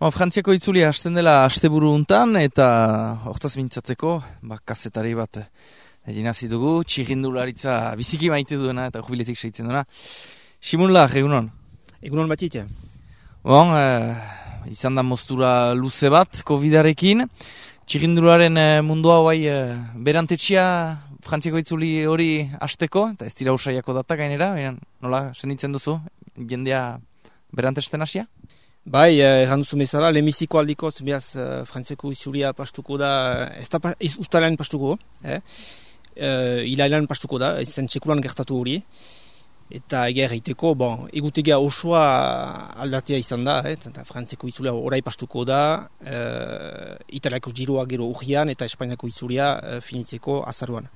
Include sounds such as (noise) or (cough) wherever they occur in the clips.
Ba, Frantziako itzuli hasten dela asteburu untan eta hortaz mintzatzeko, ba, kasetari bat egin hasi dugu, txirrindularitza biziki maite duena eta jubiletik seitzen duena. Simun Lar, egunon? Egunon bat Bon, eh, izan da mostura luze bat, COVID-arekin. Txirrindularen eh, mundua bai eh, berantetxia Frantziako itzuli hori hasteko eta ez dira usaiako data gainera, nola, senditzen duzu, jendea berantesten hasia? Bai, erran duzu bezala, lemiziko aldikoz, behaz, uh, frantzeko izuria pastuko da, ez da iz, ustalean pastuko, eh? Uh, ilailan pastuko da, ez zen txekulan gertatu hori, eta eger egiteko, bon, egutegia osoa aldatea izan da, eh? eta frantzeko izuria orai pastuko da, uh, italiako giroa gero urrian, eta espainiako izuria uh, finitzeko azaruan.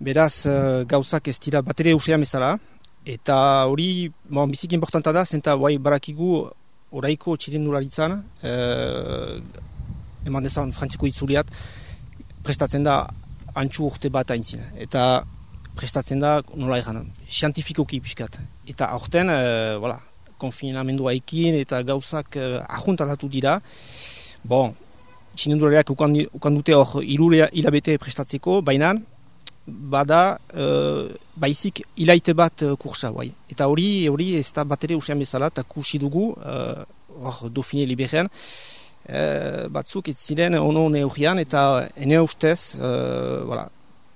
Beraz, uh, gauzak ez dira batere usean bezala, Eta hori, bon, bizik importanta da, zenta bai barakigu oraiko txirindularitzan, eh, eman dezan frantziko itzuliat, prestatzen da antxu urte bat aintzin. Eta prestatzen da, nola egan, xantifikoki piskat. Eta aurten, eh, voilà, konfinamendua ekin eta gauzak eh, ahuntalatu dira. Bon, txirindulariak ukan dute hor hilabete prestatzeko, baina bada uh, baizik ilaite bat uh, kursa bai. Eta hori hori ez da bat ere usian bezala eta kursi dugu uh, hor dofine liberean uh, batzuk ez ziren ono neurian eta ene ustez uh, voilà,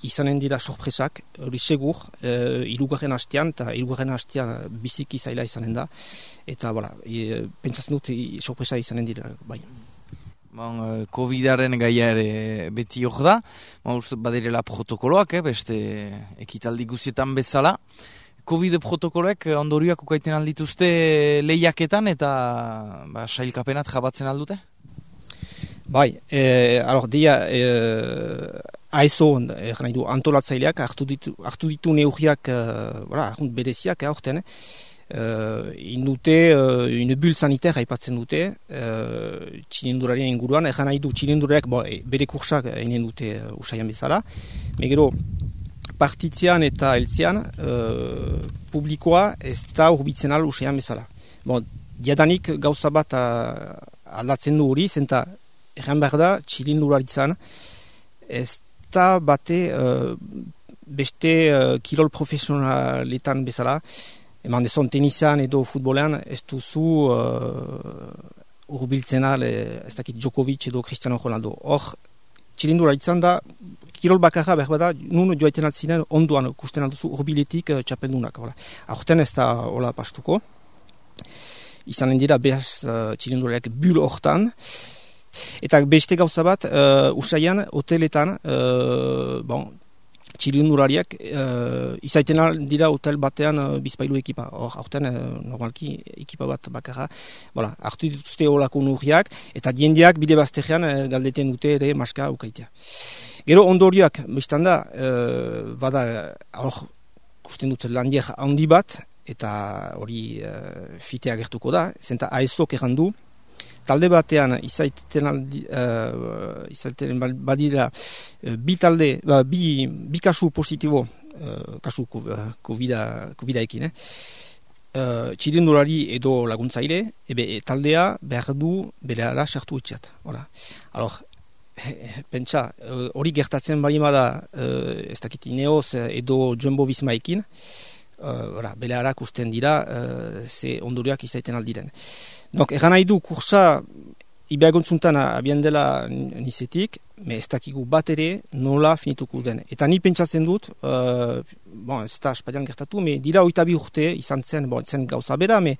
izanen dira sorpresak hori segur uh, irugarren hastean eta irugarren hastean biziki zaila izanen da eta voilà, e, pentsatzen dut sorpresa izanen dira bai. Bon, uh, Covidaren gaia ere beti hor da, bon, uste badirela protokoloak, eh, beste ekitaldi guzietan bezala. Covid protokoloek ondorioak ukaiten aldituzte lehiaketan eta ba, sailkapenat jabatzen aldute? Bai, eh, alor, dia, eh, aizo, eh, antolatzaileak hartu ditu, hartu ditu neugiak, eh, bereziak, eh, uh, indute uh, une bull sanitaire aipatzen dute uh, txilindurarien inguruan, egan nahi du txilindurariak e, bere kursak egin dute uh, usaian bezala. Megero, partitzean eta eltzean uh, publikoa ez da urbitzen al usaian bezala. Bon, diadanik gauza bat uh, aldatzen du hori, zenta egan behar da txilinduraritzan ez da bate uh, beste uh, kirol profesionaletan bezala, eman dezon tenisan edo futbolean ez duzu uh, urbiltzen al, ez dakit Djokovic edo Cristiano Ronaldo. Hor, txilindura izan da, kirol bakarra behar bada, nun joaiten altzinen onduan kusten alduzu urbiletik uh, txapendunak. Horten ez da hola pastuko. Izanen dira behaz uh, txilinduraiak bul hortan. Eta beste gauza bat, uh, usaian, hoteletan, uh, bon, txilindurariak uh, izaiten dira hotel batean uh, bizpailu ekipa. Hor, aurten, uh, normalki, ekipa bat bakarra. Bola, hartu dituzte holako nurriak, eta diendiak bide baztegean uh, galdeten dute ere maska ukaitea. Gero ondorioak, biztan da, uh, bada, hor, kusten dut landiak handi bat, eta hori uh, fitea gertuko da, zenta aezok errandu, talde batean izaiten aldi, uh, badira uh, bi talde, ba, bi, bi kasu positibo, uh, kasu COVID-a ekin, eh? Uh, txirindulari edo laguntzaile, ebe taldea behar du bere ara sartu etxat. Alor, (laughs) pentsa, hori gertatzen bari da uh, ez dakit ineoz edo jumbo bizmaekin, uh, bere ara kusten dira, uh, ze ondoriak izaiten aldiren. Donc, egan nahi du, kursa, ibeagontzuntan abian dela nizetik, me ez dakigu bat ere nola finituko den. Eta ni pentsatzen dut, uh, bon, ez da espadian gertatu, me dira oita bi urte izan zen, bon, zen gauza bera, me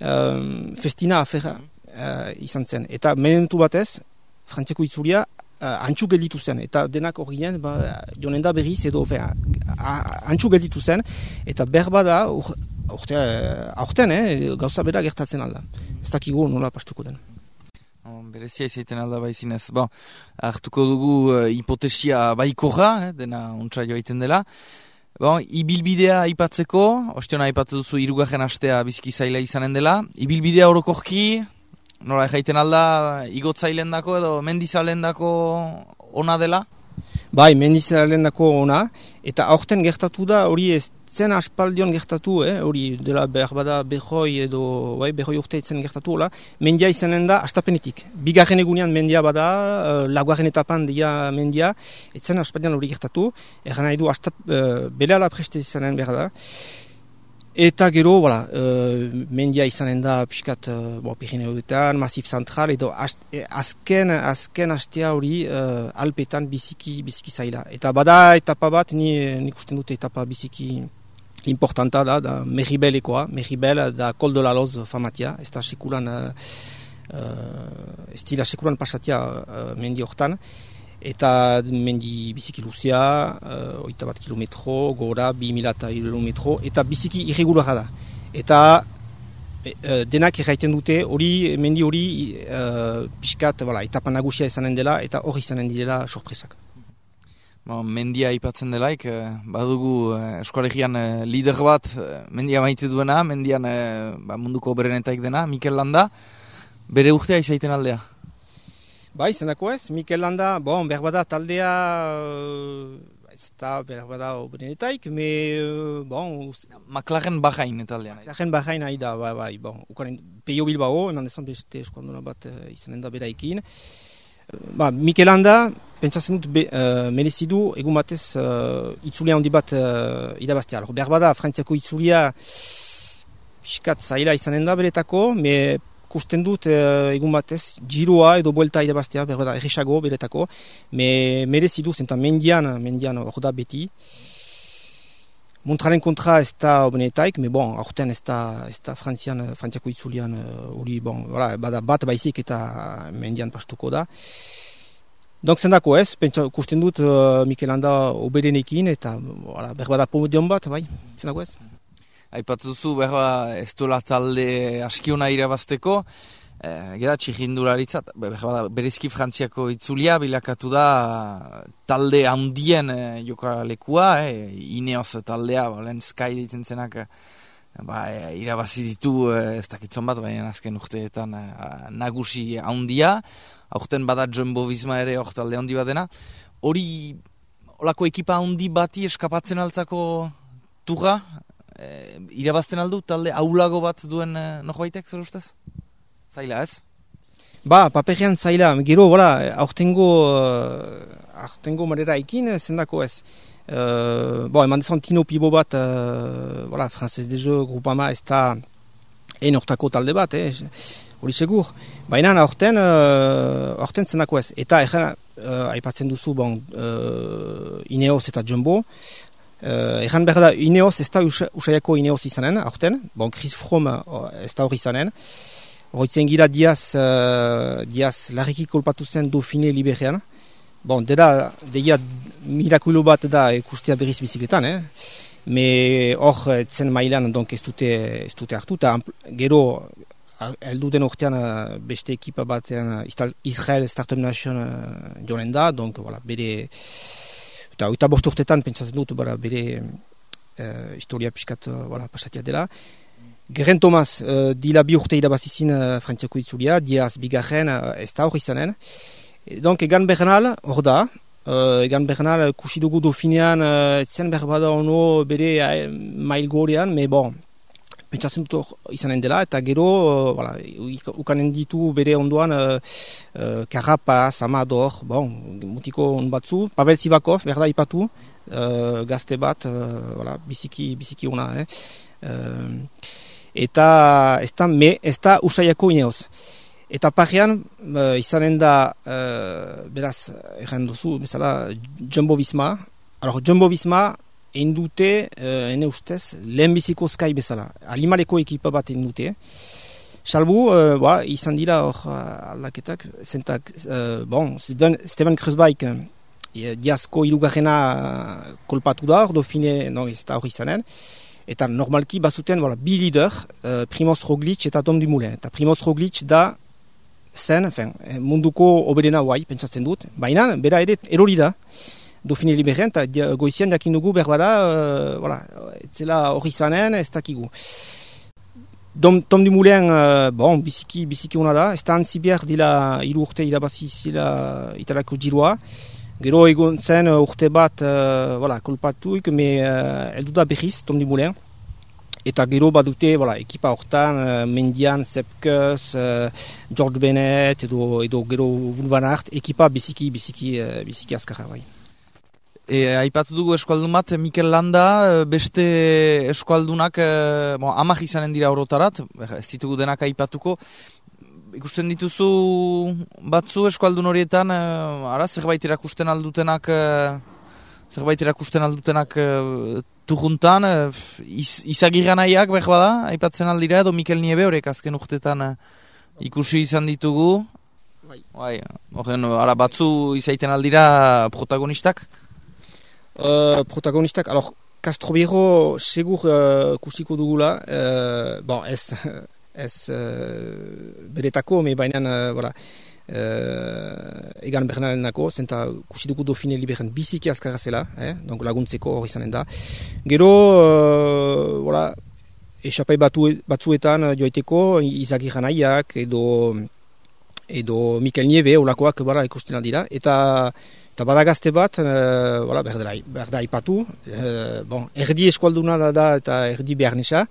um, festina aferra uh, izan zen. Eta mehentu batez, frantzeko itzulia, uh, antxu gelditu zen, eta denak horien, ba, jonen da berriz edo, fe, antxu gelditu zen, eta berba da, Aurte, aurten, eh, gauza bera gertatzen alda. Ez dakigu nola pastuko den. berezia izaiten alda baizinez. Bon, hartuko dugu uh, hipotesia baikorra, eh, dena untsa joaiten dela. Bon, ibilbidea aipatzeko, ostiona aipatzen duzu irugarren astea biziki zaila izanen dela. Ibilbidea orokorki, nola jaiten alda, igotzailen dako edo mendizalen dako ona dela? Bai, mendizalen dako ona, eta aurten gertatu da hori ez etzen aspaldion gertatu, eh, hori dela behar bada behoi edo, bai, behoi urte etzen gertatu, hola, mendia izanen da astapenetik. Bigarren egunean mendia bada, uh, laguaren etapan dia mendia, etzen aspaldion hori gertatu, erran nahi du, astap, uh, bela la preste izanen behar da. Eta gero, voilà, uh, mendia izanen da piskat uh, bo, Pirineoetan, Masif Zentral, edo e, azken, azken hastea hori uh, alpetan biziki, biziki zaila. Eta bada etapa bat, ni nik usten dute etapa biziki importanta da, da Meribelekoa, Meribel da Kol de la Loz famatia, ez da sekulan, uh, ez dira sekulan pasatia uh, mendi hortan eta mendi biziki luzia, uh, oita bat kilometro, gora, bi milata kilometro, eta biziki irregulara da. Eta uh, denak erraiten dute, hori, mendi hori, uh, pixkat, voilà, etapa nagusia izanen dela, eta hori izanen direla sorpresak. Bon, mendia aipatzen delaik, badugu eskoregian lider bat, mendia maite duena, mendian ba, munduko berenetaik dena, Mikel Landa, bere urtea izaiten aldea? Bai, zenako ez, Mikel Landa, bon, berbada taldea, uh, ez da berbada obenetaik, me, uh, bon... Maklaren bajain taldean. Maklaren bajain ahi da, bai, bai, bon. Ukaren, Peio Bilbao, eman dezan beste eskonduna bat uh, izanen da beraikin. Ba, Mikel Landa, pentsatzen dut, be, uh, merezidu, egun batez, uh, itzulia handi bat uh, idabaztea. Berbada, frantziako itzulia, piskat zaila izanen da beretako, me kusten dut e, egun batez, giroa edo buelta irabaztea, berro da, erresago beretako, me merezidu zenta mendian, mendian hor da beti. Montraren kontra ez da obenetaik, me bon, aurten ez da, ez da frantzian, frantziako itzulian, hori, uh, bon, voilà, bada bat baizik eta mendian pastuko da. Donk zendako ez, pentsa, kusten dut uh, Mikel Landa oberenekin, eta voilà, berbada pomodion bat, bai, zendako ez. Aipatu duzu, behar ez dola talde askiona irabazteko, e, gera txihindularitzat, behar berezki frantziako itzulia, bilakatu da talde handien e, jokalekua, e, ineoz taldea, lehen sky ditzen zenak, ba, e, irabazi ditu ez dakitzon bat, baina azken urteetan nagusi handia, aurten bada jumbo bizma ere hor talde handi bat dena, hori, olako ekipa handi bati eskapatzen altzako turra, e, irabazten aldu talde aulago bat duen e, baitek, zer ustez? Zaila ez? Ba, paperean zaila, gero, bola, aurtengo, uh, aurtengo marera ikin, zendako ez. Uh, bo, eman dezan tino pibo bat, uh, bola, franzez dezo, grupama ez da en ortako talde bat, eh, hori segur. Baina aurten, uh, aurten zendako ez. Eta, egen, uh, aipatzen duzu, bon, uh, Ineos eta Jumbo, Uh, Egan behar da, Ineos ez da usaiako Ineos izanen, aurten, bon, Chris Fromm uh, ez da hori izanen. Horritzen gira Diaz, uh, Diaz larriki kolpatu zen Dauphiné liberean. Bon, dira, deia mirakulo bat da ikustea berriz bizikletan, eh? Me hor, zen mailan, donk ez dute, ez dute hartu, eta gero, heldu den urtean beste ekipa batean, Israel Startup Nation uh, jonen da, donk, voilà, bere, eta oita bost urtetan pentsatzen dut bara, bere uh, historia piskat uh, voilà, pasatia dela. Geren Tomas, uh, dila bi urte irabazizin uh, frantziako itzulia, diaz bigarren uh, ez da hori izanen. E, donc egan Bernal hor da, uh, egan Bernal kusi dugu dofinean, uh, zen berbada ono bere uh, mail gorean, me bon, pentsatzen dut izanen dela, eta gero, uh, voilà, ukanen ditu bere ondoan uh, uh, Karapaz, Amador, bon, mutiko on batzu, Pavel Sivakov, berda ipatu, uh, gazte bat, uh, voilà, biziki, biziki ona, eh? Uh, eta ez da, me, ez da usaiako ineoz. Eta parrean, uh, izanen da, uh, beraz, erren duzu, bezala, Jumbo Visma, Alors, Jumbo Visma, endute, uh, ene ustez, lehenbiziko skai bezala. Alimaleko ekipa bat endute. Salbu, uh, ba, izan dira hor uh, aldaketak, zentak, uh, bon, Steven Kreuzbaik, uh, diazko ilugarrena kolpatu da, hor dofine, no, ez da hori izanen, eta normalki bazuten, voilà, bi lider, uh, Primoz Roglic eta Tom Dumoulin. Eta Primoz Roglic da, zen, fin, munduko oberena guai, pentsatzen dut, baina, bera ere, erori da, Dauphiné Liberien, eta goizian jakin dugu berbada, uh, voilà, etzela hori zanen, ez dakigu. Dom, Tom Dumoulin, uh, bon, biziki, biziki hona da, ez da antzi behar dila iru urte irabazi zila italako giroa, Gero egun zen urte bat, uh, voilà, kolpatuik, me uh, eldu da behiz, Tom Dumoulin. Eta gero bat dute, voilà, ekipa hortan, uh, Mendian, Sepkus, uh, George Bennett, edo, edo gero Van Aert, ekipa biziki, biziki, uh, biziki azkarra bai. E, aipatzu dugu eskualdun bat, Mikel Landa, beste eskualdunak, e, bon, amak izanen dira horotarat, ez ditugu denak aipatuko, ikusten dituzu batzu eskualdun horietan, uh, ara, zerbait irakusten aldutenak, uh, zerbait irakusten aldutenak uh, tujuntan, uh, iz, izagirra nahiak behar bada, aipatzen aldira, edo Mikel Niebe horrek azken urtetan ikusi izan ditugu. Bai. bai horren, ara, batzu izaiten aldira protagonistak? Uh, protagonistak, alor, Castro Viejo segur uh, kusiko dugula, uh, bon, ez, (laughs) ez uh, beretako, me bainan, uh, voilà, uh, egan bernalen nako, zenta kusiduko dofine liberen biziki azkarra zela, eh? donc laguntzeko hori zanen da. Gero, uh, voilà, esapai batu, batzuetan joiteko, izaki janaiak, edo, edo Mikel Nieve, olakoak, bara, ikusten dira, eta Eta badagazte bat, uh, voilà, berda ipatu, uh, bon, erdi eskualduna da eta erdi behar nisa,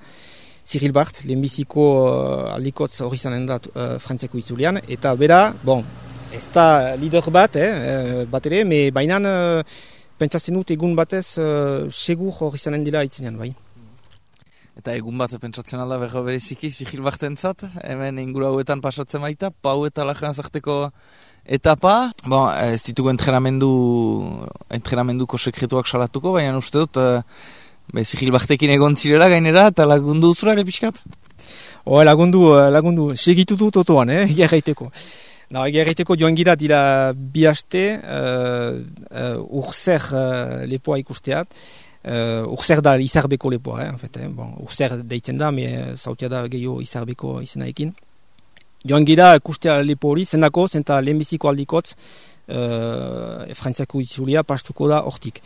Cyril Bart, lehenbiziko uh, aldikotz hori zanen da uh, frantzeko itzulean, eta bera, bon, ez da lider bat, eh, eh bat ere, me bainan uh, pentsatzen dut egun batez uh, segur hori zanen dira itzenean, bai. Eta egun bat pentsatzen alda berro bereziki Cyril Bartentzat, hemen ingura hauetan pasatzen baita, pau eta lajan zarteko etapa, bon, ez ditugu entrenamendu, entrenamenduko sekretuak salatuko, baina uste dut, Be, zigil baktekin egon zirela gainera eta lagundu zura ere pixkat? O, lagundu, lagundu, segitu dut otoan, eh, egia Na, egia joan gira dira bi haste, uh, uh, urzer uh, lepoa ikusteat, uh, urzer da izarbeko lepoa, eh, en fait, eh, bon, urzer deitzen da, me zautia da gehiago izarbeko izena ekin. Joan gira ikustea lepo hori, zendako, zenta lehenbiziko aldikotz, uh, frantziako itzulia pastuko da hortik.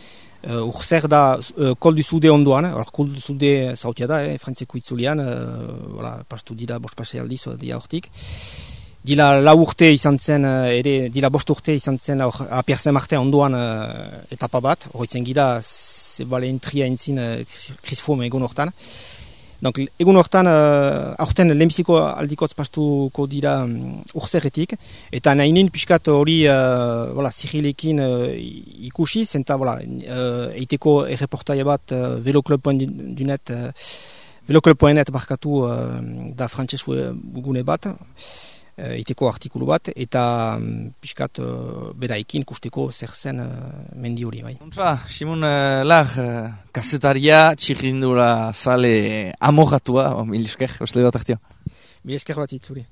Uh, Urzer da uh, kol du zude ondoan, or, kol du zude zautia da, eh, frantzeko itzulian, uh, voilà, pastu dira bost pasea aldiz, dira hortik. Dila lau urte izan zen, ere, dila bost urte izan zen, or, aperzen marte ondoan uh, etapa bat, horitzen gira, zebale entria entzin uh, Chris Froome egon hortan. Donc, egun hortan, uh, aurten lehenbiziko aldikotz pastuko dira um, urzerretik, eta nahi nien pixkat hori uh, voilà, zirilekin uh, ikusi, zenta voilà, uh, eiteko erreportaia bat uh, veloclub.net uh, veloclub.net barkatu uh, da frantzesu gune bat, iteko artikulu bat, eta um, pixkat uh, beraikin kusteko zer zen uh, mendi hori bai. Untra, Simon uh, Lar, uh, kasetaria, txirrindura zale amogatua, oh, mil esker, osle bat artio. Mil esker bat itzuri.